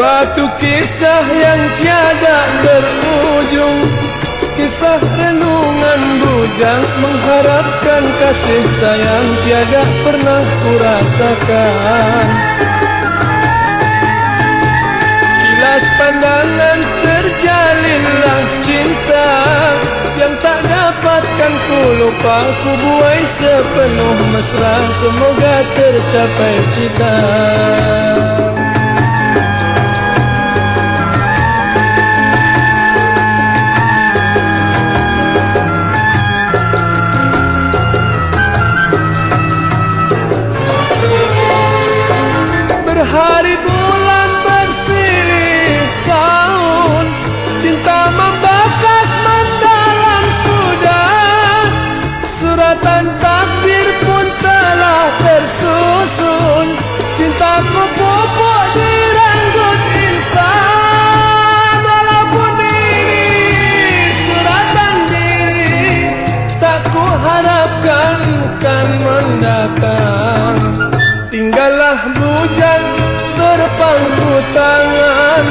Kisah yang tiada berujung. Kisah renungan bujang Mengharapkan kasih sayang Tiada pernah kurasakan. Kilas pandangan terjalinlah cinta Yang tak dapatkan ku lupa. Ku buai sepenuh mesra Semoga tercapai cita Tinggallah bujang berpangku tangan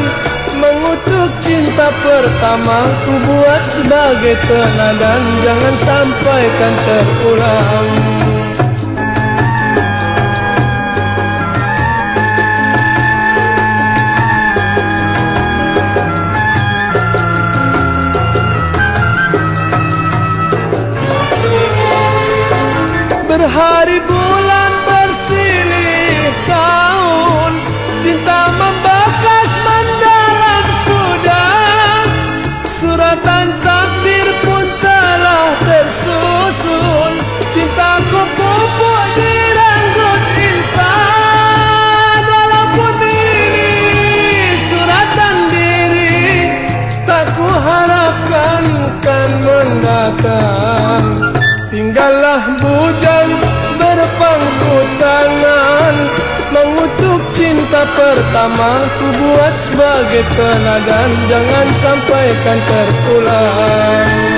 Mengutuk cinta pertama Ku buat sebagai teladan. Jangan sampaikan terulang Berhari bulan tahun Cinta membekas mendalam sudah. Suratan takdir pun telah tersusun Cintaku pupuk di renggut insan. Walaupun ini suratan diri Tak ku harapkan kan mendatang. Tinggallah bujang cinta pertama Ku buat sebagai teladan Jangan sampaikan terulang